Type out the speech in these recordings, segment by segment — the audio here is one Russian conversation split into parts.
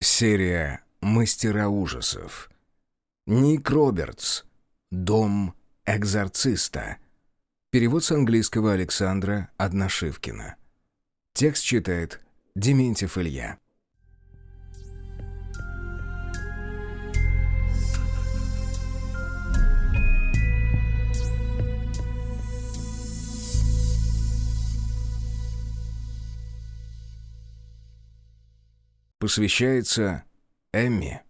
Серия «Мастера ужасов». Ник Робертс. «Дом экзорциста». Перевод с английского Александра Одношивкина. Текст читает Дементьев Илья. Посвящается Эмми.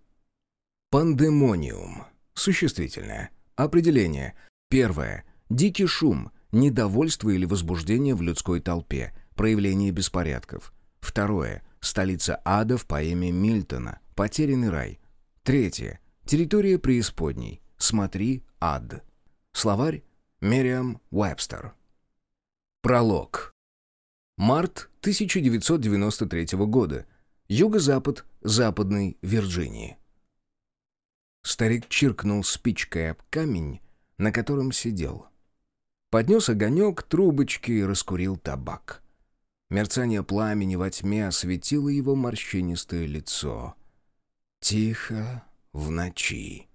Пандемониум. Существительное. Определение. Первое. Дикий шум, недовольство или возбуждение в людской толпе, проявление беспорядков. Второе. Столица ада в поэме Мильтона «Потерянный рай». Третье. Территория преисподней. Смотри ад. Словарь Мериам Уэбстер. Пролог. Март 1993 года. Юго-запад Западной Вирджинии. Старик чиркнул спичкой об камень, на котором сидел. Поднес огонек трубочки и раскурил табак. Мерцание пламени во тьме осветило его морщинистое лицо. Тихо в ночи.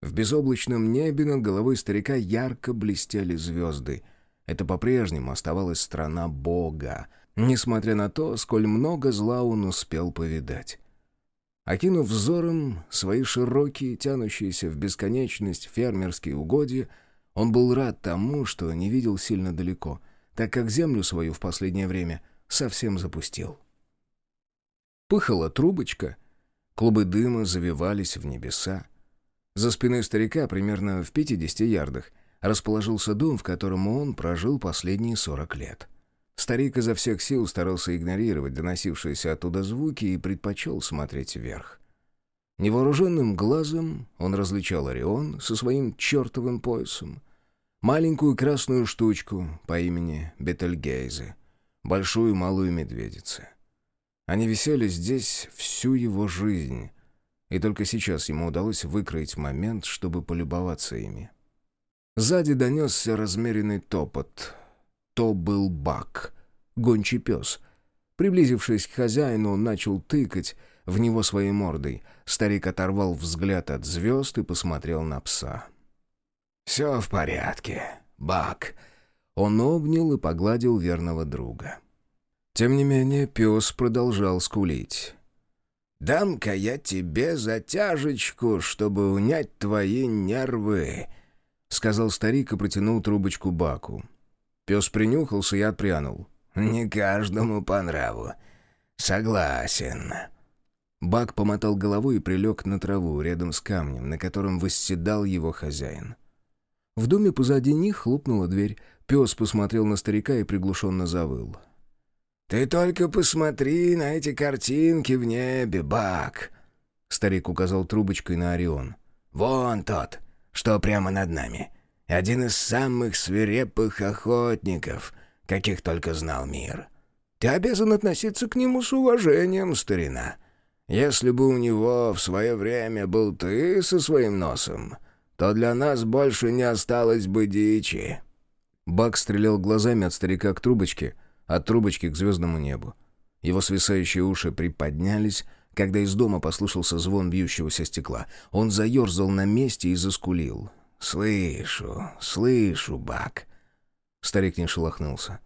В безоблачном небе над головой старика ярко блестели звезды. Это по-прежнему оставалась страна Бога, несмотря на то, сколь много зла он успел повидать. Окинув взором свои широкие, тянущиеся в бесконечность фермерские угодья, он был рад тому, что не видел сильно далеко, так как землю свою в последнее время совсем запустил. Пыхала трубочка, клубы дыма завивались в небеса. За спиной старика, примерно в 50 ярдах, расположился дом, в котором он прожил последние 40 лет. Старик изо всех сил старался игнорировать доносившиеся оттуда звуки и предпочел смотреть вверх. Невооруженным глазом он различал Орион со своим чертовым поясом, маленькую красную штучку по имени Бетельгейзе, большую малую медведицу. Они висели здесь всю его жизнь, и только сейчас ему удалось выкроить момент, чтобы полюбоваться ими. Сзади донесся размеренный топот — то был Бак, гончий пес. Приблизившись к хозяину, он начал тыкать в него своей мордой. Старик оторвал взгляд от звезд и посмотрел на пса. «Все в порядке, Бак». Он обнял и погладил верного друга. Тем не менее, пес продолжал скулить. «Дам-ка я тебе затяжечку, чтобы унять твои нервы», — сказал старик и протянул трубочку Баку. Пес принюхался и отпрянул. «Не каждому по нраву. Согласен». Бак помотал головой и прилег на траву рядом с камнем, на котором восседал его хозяин. В доме позади них хлопнула дверь. Пес посмотрел на старика и приглушенно завыл. «Ты только посмотри на эти картинки в небе, Бак!» Старик указал трубочкой на Орион. «Вон тот, что прямо над нами один из самых свирепых охотников, каких только знал мир. Ты обязан относиться к нему с уважением, старина. Если бы у него в свое время был ты со своим носом, то для нас больше не осталось бы дичи». Бак стрелял глазами от старика к трубочке, от трубочки к звездному небу. Его свисающие уши приподнялись, когда из дома послышался звон бьющегося стекла. Он заерзал на месте и заскулил. «Слышу, слышу, Бак». Старик не шелохнулся.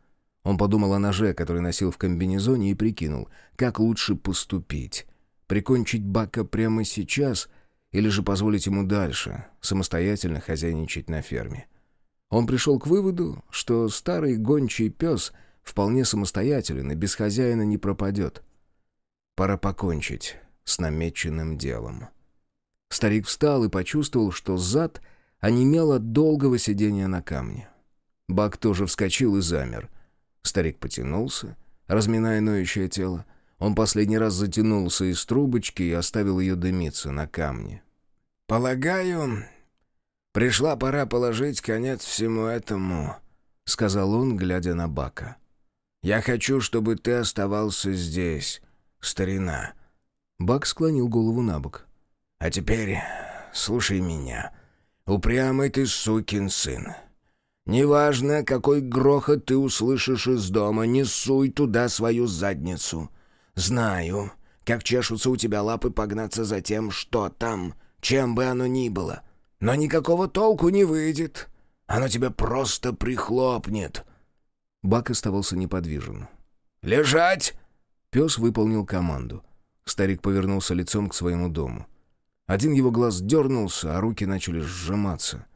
Он подумал о ноже, который носил в комбинезоне, и прикинул, как лучше поступить. Прикончить Бака прямо сейчас или же позволить ему дальше, самостоятельно хозяйничать на ферме. Он пришел к выводу, что старый гончий пес вполне самостоятелен и без хозяина не пропадет. Пора покончить с намеченным делом. Старик встал и почувствовал, что зад — онемел от долгого сидения на камне. Бак тоже вскочил и замер. Старик потянулся, разминая ноющее тело. Он последний раз затянулся из трубочки и оставил ее дымиться на камне. «Полагаю, пришла пора положить конец всему этому», — сказал он, глядя на Бака. «Я хочу, чтобы ты оставался здесь, старина». Бак склонил голову на бок. «А теперь слушай меня. Упрямый ты сукин сын. Неважно, какой грохот ты услышишь из дома, не суй туда свою задницу. Знаю, как чешутся у тебя лапы погнаться за тем, что там, чем бы оно ни было. Но никакого толку не выйдет. Оно тебя просто прихлопнет». Бак оставался неподвижен. «Лежать!» Пес выполнил команду. Старик повернулся лицом к своему дому. Один его глаз дернулся, а руки начали сжиматься.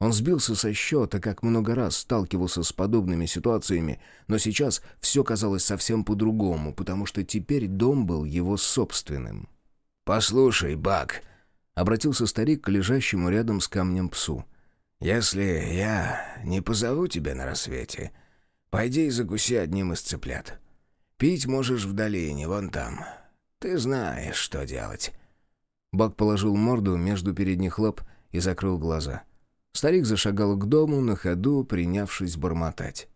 Он сбился со счета, как много раз сталкивался с подобными ситуациями, но сейчас все казалось совсем по-другому, потому что теперь дом был его собственным. «Послушай, Бак», — обратился старик к лежащему рядом с камнем псу, «если я не позову тебя на рассвете, пойди и закуси одним из цыплят. Пить можешь в долине, вон там. Ты знаешь, что делать». Бак положил морду между передних лап и закрыл глаза — Старик зашагал к дому, на ходу принявшись бормотать.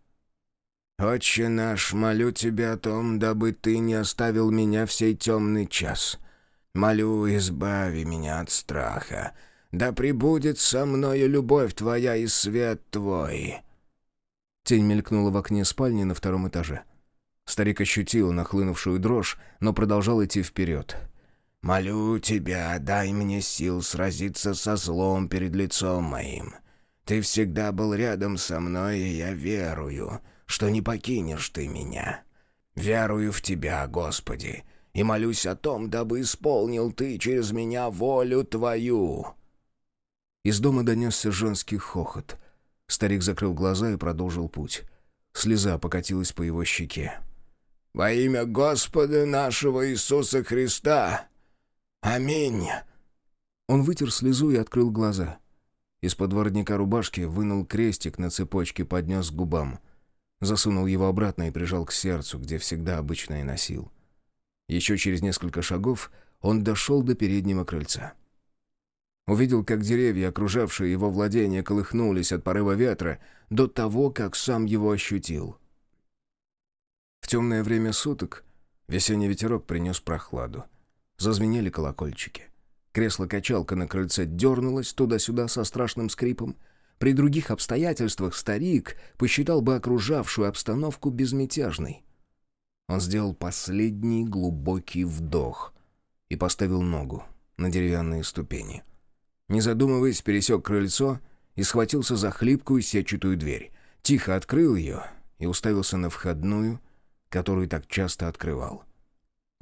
«Отче наш, молю тебя о том, дабы ты не оставил меня в сей темный час. Молю, избави меня от страха. Да пребудет со мною любовь твоя и свет твой». Тень мелькнула в окне спальни на втором этаже. Старик ощутил нахлынувшую дрожь, но продолжал идти вперед. Молю тебя, дай мне сил сразиться со злом перед лицом моим. Ты всегда был рядом со мной, и я верую, что не покинешь ты меня. Верую в тебя, Господи, и молюсь о том, дабы исполнил ты через меня волю твою». Из дома донесся женский хохот. Старик закрыл глаза и продолжил путь. Слеза покатилась по его щеке. «Во имя Господа нашего Иисуса Христа!» «Аминь!» Он вытер слезу и открыл глаза. Из-под воротника рубашки вынул крестик на цепочке, поднес к губам. Засунул его обратно и прижал к сердцу, где всегда обычно и носил. Еще через несколько шагов он дошел до переднего крыльца. Увидел, как деревья, окружавшие его владение, колыхнулись от порыва ветра до того, как сам его ощутил. В темное время суток весенний ветерок принес прохладу. Зазвенели колокольчики. Кресло-качалка на крыльце дернулось туда-сюда со страшным скрипом. При других обстоятельствах старик посчитал бы окружавшую обстановку безмятежной. Он сделал последний глубокий вдох и поставил ногу на деревянные ступени. Не задумываясь, пересек крыльцо и схватился за хлипкую сетчатую дверь. Тихо открыл ее и уставился на входную, которую так часто открывал.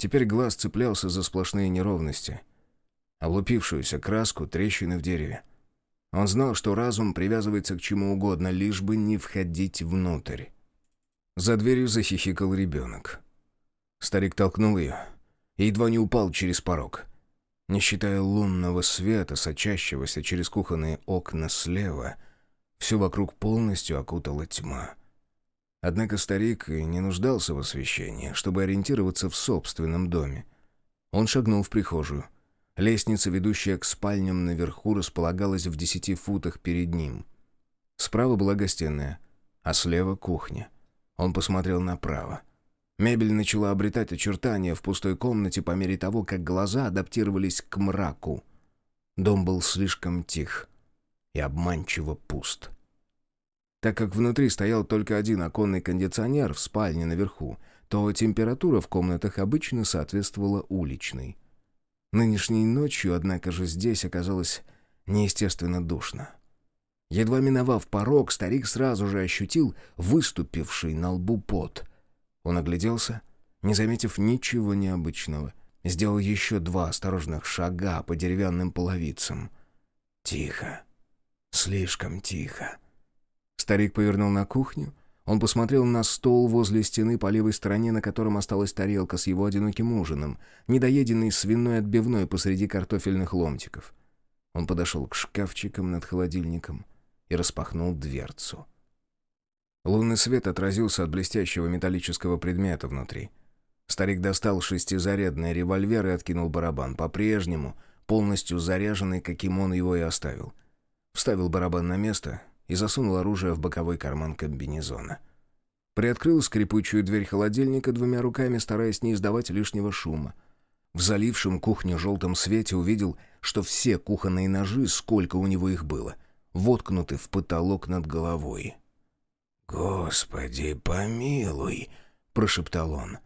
Теперь глаз цеплялся за сплошные неровности. Облупившуюся краску, трещины в дереве. Он знал, что разум привязывается к чему угодно, лишь бы не входить внутрь. За дверью захихикал ребенок. Старик толкнул ее и едва не упал через порог. Не считая лунного света, сочащегося через кухонные окна слева, все вокруг полностью окутала тьма — Однако старик не нуждался в освещении, чтобы ориентироваться в собственном доме. Он шагнул в прихожую. Лестница, ведущая к спальням наверху, располагалась в десяти футах перед ним. Справа была гостиная, а слева — кухня. Он посмотрел направо. Мебель начала обретать очертания в пустой комнате по мере того, как глаза адаптировались к мраку. Дом был слишком тих и обманчиво пуст. — так как внутри стоял только один оконный кондиционер в спальне наверху, то температура в комнатах обычно соответствовала уличной. Нынешней ночью, однако же, здесь оказалось неестественно душно. Едва миновав порог, старик сразу же ощутил выступивший на лбу пот. Он огляделся, не заметив ничего необычного. Сделал еще два осторожных шага по деревянным половицам. Тихо. Слишком тихо. Старик повернул на кухню. Он посмотрел на стол возле стены по левой стороне, на котором осталась тарелка с его одиноким ужином, недоеденный свиной отбивной посреди картофельных ломтиков. Он подошел к шкафчикам над холодильником и распахнул дверцу. Лунный свет отразился от блестящего металлического предмета внутри. Старик достал шестизарядный револьвер и откинул барабан, по-прежнему полностью заряженный, каким он его и оставил. Вставил барабан на место и засунул оружие в боковой карман комбинезона. Приоткрыл скрипучую дверь холодильника двумя руками, стараясь не издавать лишнего шума. В залившем кухню желтом свете увидел, что все кухонные ножи, сколько у него их было, воткнуты в потолок над головой. «Господи, помилуй!» — прошептал он.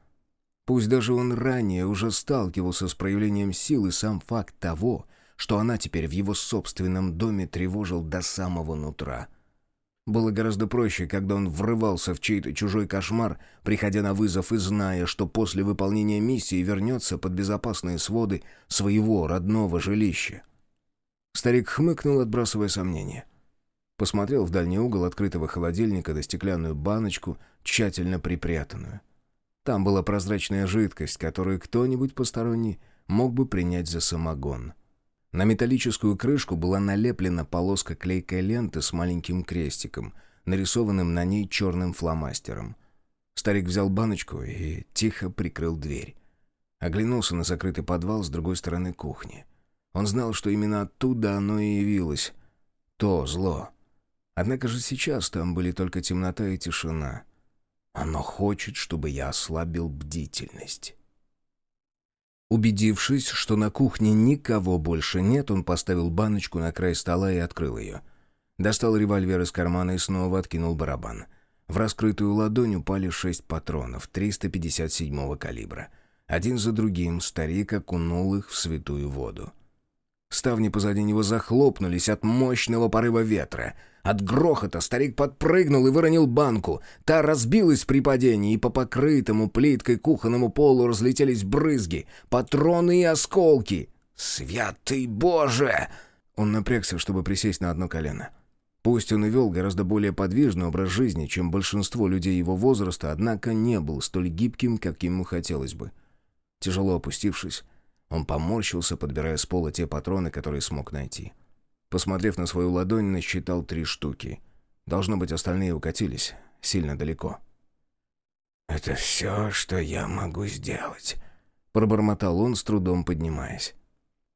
Пусть даже он ранее уже сталкивался с проявлением силы, сам факт того, что она теперь в его собственном доме тревожил до самого нутра. Было гораздо проще, когда он врывался в чей-то чужой кошмар, приходя на вызов и зная, что после выполнения миссии вернется под безопасные своды своего родного жилища. Старик хмыкнул, отбрасывая сомнения. Посмотрел в дальний угол открытого холодильника до стеклянную баночку, тщательно припрятанную. Там была прозрачная жидкость, которую кто-нибудь посторонний мог бы принять за самогон. На металлическую крышку была налеплена полоска клейкой ленты с маленьким крестиком, нарисованным на ней черным фломастером. Старик взял баночку и тихо прикрыл дверь. Оглянулся на закрытый подвал с другой стороны кухни. Он знал, что именно оттуда оно и явилось. То зло. Однако же сейчас там были только темнота и тишина. Оно хочет, чтобы я ослабил бдительность. Убедившись, что на кухне никого больше нет, он поставил баночку на край стола и открыл ее. Достал револьвер из кармана и снова откинул барабан. В раскрытую ладонь упали шесть патронов 357-го калибра. Один за другим старик окунул их в святую воду. Ставни позади него захлопнулись от мощного порыва ветра. От грохота старик подпрыгнул и выронил банку. Та разбилась при падении, и по покрытому плиткой кухонному полу разлетелись брызги, патроны и осколки. «Святый Боже!» Он напрягся, чтобы присесть на одно колено. Пусть он и вел гораздо более подвижный образ жизни, чем большинство людей его возраста, однако не был столь гибким, как ему хотелось бы. Тяжело опустившись, он поморщился, подбирая с пола те патроны, которые смог найти. Посмотрев на свою ладонь, насчитал три штуки. Должно быть, остальные укатились сильно далеко. «Это все, что я могу сделать», — пробормотал он, с трудом поднимаясь.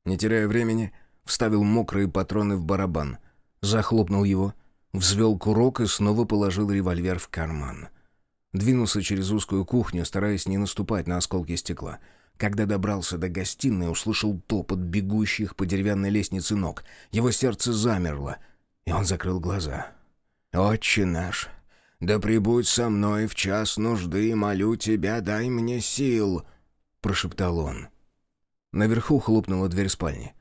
Не теряя времени, вставил мокрые патроны в барабан, захлопнул его, взвел курок и снова положил револьвер в карман. Двинулся через узкую кухню, стараясь не наступать на осколки стекла — когда добрался до гостиной, услышал топот бегущих по деревянной лестнице ног. Его сердце замерло, и он закрыл глаза. «Отче наш, да прибудь со мной в час нужды, молю тебя, дай мне сил!» — прошептал он. Наверху хлопнула дверь спальни.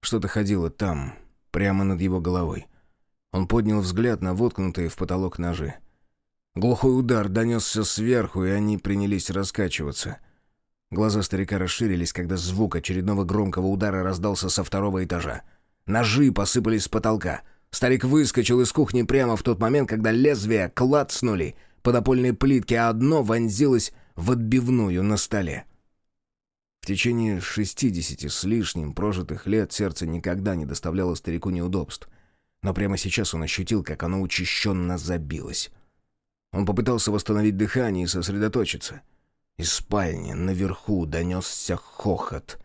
Что-то ходило там, прямо над его головой. Он поднял взгляд на воткнутые в потолок ножи. Глухой удар донесся сверху, и они принялись раскачиваться. Глаза старика расширились, когда звук очередного громкого удара раздался со второго этажа. Ножи посыпались с потолка. Старик выскочил из кухни прямо в тот момент, когда лезвия клацнули по напольной плитке, а одно вонзилось в отбивную на столе. В течение шестидесяти с лишним прожитых лет сердце никогда не доставляло старику неудобств. Но прямо сейчас он ощутил, как оно учащенно забилось. Он попытался восстановить дыхание и сосредоточиться — из спальни наверху донесся хохот.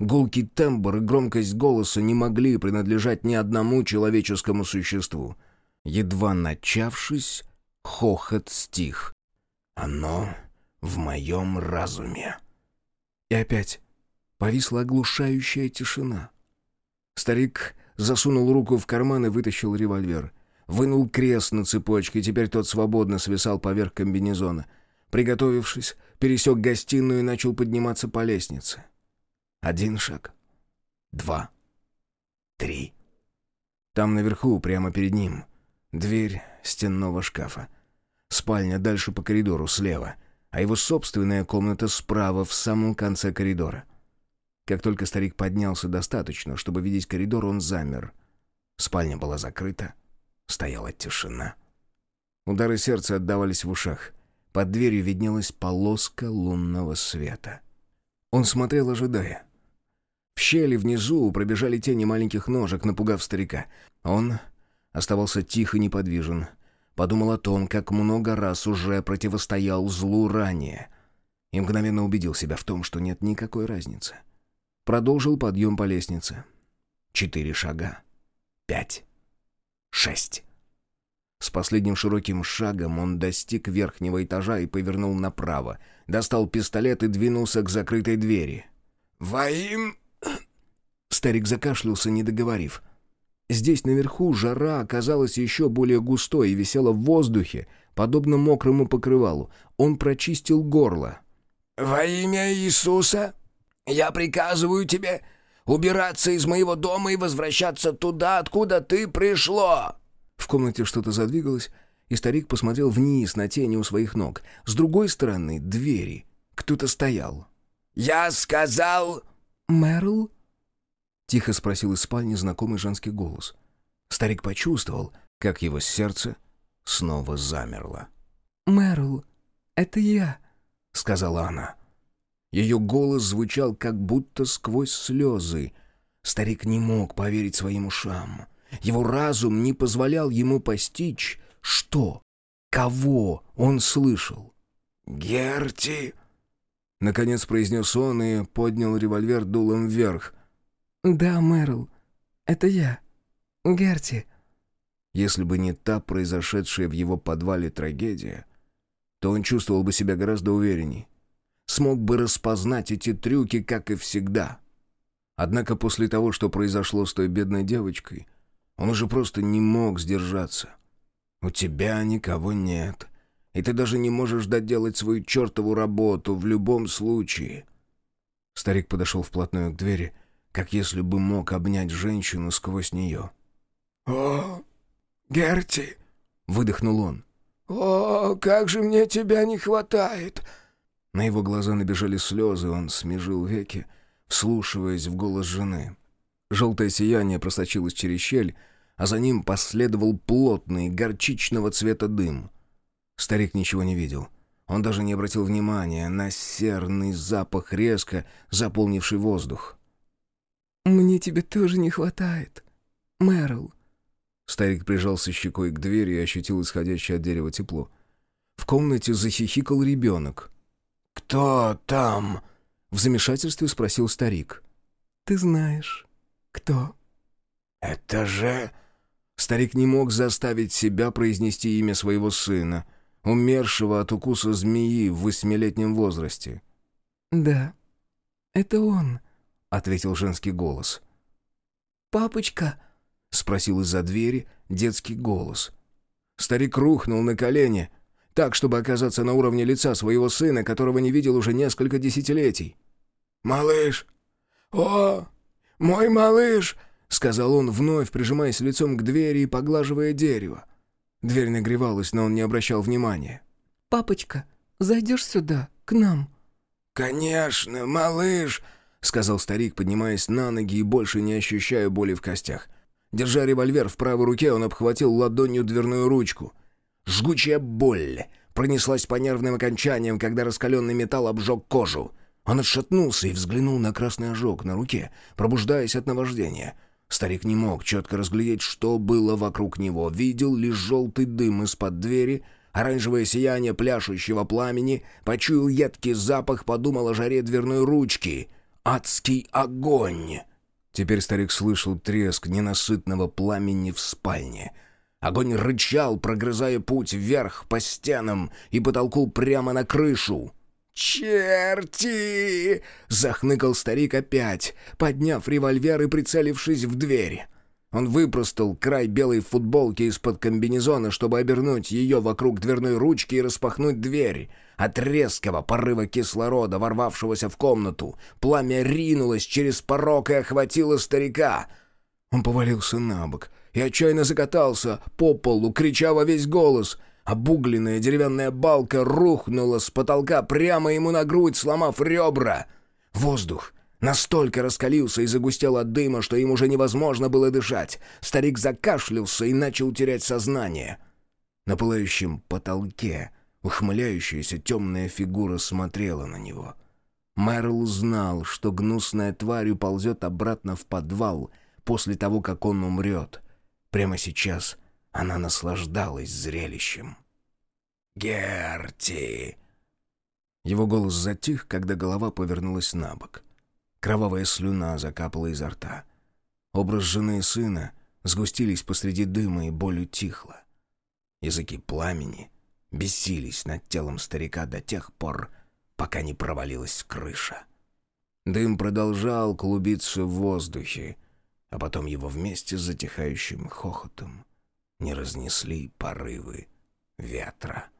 Гулкий тембр и громкость голоса не могли принадлежать ни одному человеческому существу. Едва начавшись, хохот стих. «Оно в моем разуме». И опять повисла оглушающая тишина. Старик засунул руку в карман и вытащил револьвер. Вынул крест на цепочке, теперь тот свободно свисал поверх комбинезона. Приготовившись, пересек гостиную и начал подниматься по лестнице. Один шаг. Два. Три. Там наверху, прямо перед ним, дверь стенного шкафа. Спальня дальше по коридору, слева, а его собственная комната справа, в самом конце коридора. Как только старик поднялся достаточно, чтобы видеть коридор, он замер. Спальня была закрыта, стояла тишина. Удары сердца отдавались в ушах — под дверью виднелась полоска лунного света. Он смотрел, ожидая. В щели внизу пробежали тени маленьких ножек, напугав старика. Он оставался тихо неподвижен. Подумал о том, как много раз уже противостоял злу ранее. И мгновенно убедил себя в том, что нет никакой разницы. Продолжил подъем по лестнице. Четыре шага. Пять. Шесть. С последним широким шагом он достиг верхнего этажа и повернул направо. Достал пистолет и двинулся к закрытой двери. «Во им...» Старик закашлялся, не договорив. Здесь наверху жара оказалась еще более густой и висела в воздухе, подобно мокрому покрывалу. Он прочистил горло. «Во имя Иисуса я приказываю тебе убираться из моего дома и возвращаться туда, откуда ты пришло!» В комнате что-то задвигалось, и старик посмотрел вниз на тени у своих ног. С другой стороны двери кто-то стоял. «Я сказал...» «Мэрл?» — тихо спросил из спальни знакомый женский голос. Старик почувствовал, как его сердце снова замерло. «Мэрл, это я», — сказала она. Ее голос звучал как будто сквозь слезы. Старик не мог поверить своим ушам. Его разум не позволял ему постичь, что, кого он слышал. «Герти!» Наконец произнес он и поднял револьвер дулом вверх. «Да, Мэрл, это я. Герти». Если бы не та произошедшая в его подвале трагедия, то он чувствовал бы себя гораздо уверенней. Смог бы распознать эти трюки, как и всегда. Однако после того, что произошло с той бедной девочкой, он уже просто не мог сдержаться. У тебя никого нет, и ты даже не можешь доделать свою чертову работу в любом случае. Старик подошел вплотную к двери, как если бы мог обнять женщину сквозь нее. «О, Герти!» — выдохнул он. «О, как же мне тебя не хватает!» На его глаза набежали слезы, он смежил веки, вслушиваясь в голос жены. Желтое сияние просочилось через щель, а за ним последовал плотный, горчичного цвета дым. Старик ничего не видел. Он даже не обратил внимания на серный запах, резко заполнивший воздух. «Мне тебе тоже не хватает, Мэрл», Старик прижался щекой к двери и ощутил исходящее от дерева тепло. В комнате захихикал ребенок. «Кто там?» — в замешательстве спросил старик. «Ты знаешь, кто?» «Это же...» Старик не мог заставить себя произнести имя своего сына, умершего от укуса змеи в восьмилетнем возрасте. «Да, это он», — ответил женский голос. «Папочка!» — спросил из-за двери детский голос. Старик рухнул на колени, так, чтобы оказаться на уровне лица своего сына, которого не видел уже несколько десятилетий. «Малыш! О, мой малыш!» — сказал он, вновь прижимаясь лицом к двери и поглаживая дерево. Дверь нагревалась, но он не обращал внимания. «Папочка, зайдешь сюда, к нам?» «Конечно, малыш!» — сказал старик, поднимаясь на ноги и больше не ощущая боли в костях. Держа револьвер в правой руке, он обхватил ладонью дверную ручку. Жгучая боль пронеслась по нервным окончаниям, когда раскаленный металл обжег кожу. Он отшатнулся и взглянул на красный ожог на руке, пробуждаясь от наваждения. Старик не мог четко разглядеть, что было вокруг него. Видел лишь желтый дым из-под двери, оранжевое сияние пляшущего пламени, почуял едкий запах, подумал о жаре дверной ручки. «Адский огонь!» Теперь старик слышал треск ненасытного пламени в спальне. Огонь рычал, прогрызая путь вверх по стенам и потолку прямо на крышу. «Черти!» — захныкал старик опять, подняв револьвер и прицелившись в дверь. Он выпростал край белой футболки из-под комбинезона, чтобы обернуть ее вокруг дверной ручки и распахнуть дверь. От резкого порыва кислорода, ворвавшегося в комнату, пламя ринулось через порог и охватило старика. Он повалился на бок и отчаянно закатался по полу, крича во весь голос. Обугленная деревянная балка рухнула с потолка прямо ему на грудь, сломав ребра. Воздух настолько раскалился и загустел от дыма, что им уже невозможно было дышать. Старик закашлялся и начал терять сознание. На пылающем потолке Ухмыляющаяся темная фигура смотрела на него. Мэрл знал, что гнусная тварь уползет обратно в подвал после того, как он умрет. Прямо сейчас она наслаждалась зрелищем. «Герти!» Его голос затих, когда голова повернулась на бок. Кровавая слюна закапала изо рта. Образ жены и сына сгустились посреди дыма, и боль утихла. Языки пламени бесились над телом старика до тех пор, пока не провалилась крыша. Дым продолжал клубиться в воздухе, а потом его вместе с затихающим хохотом не разнесли порывы ветра.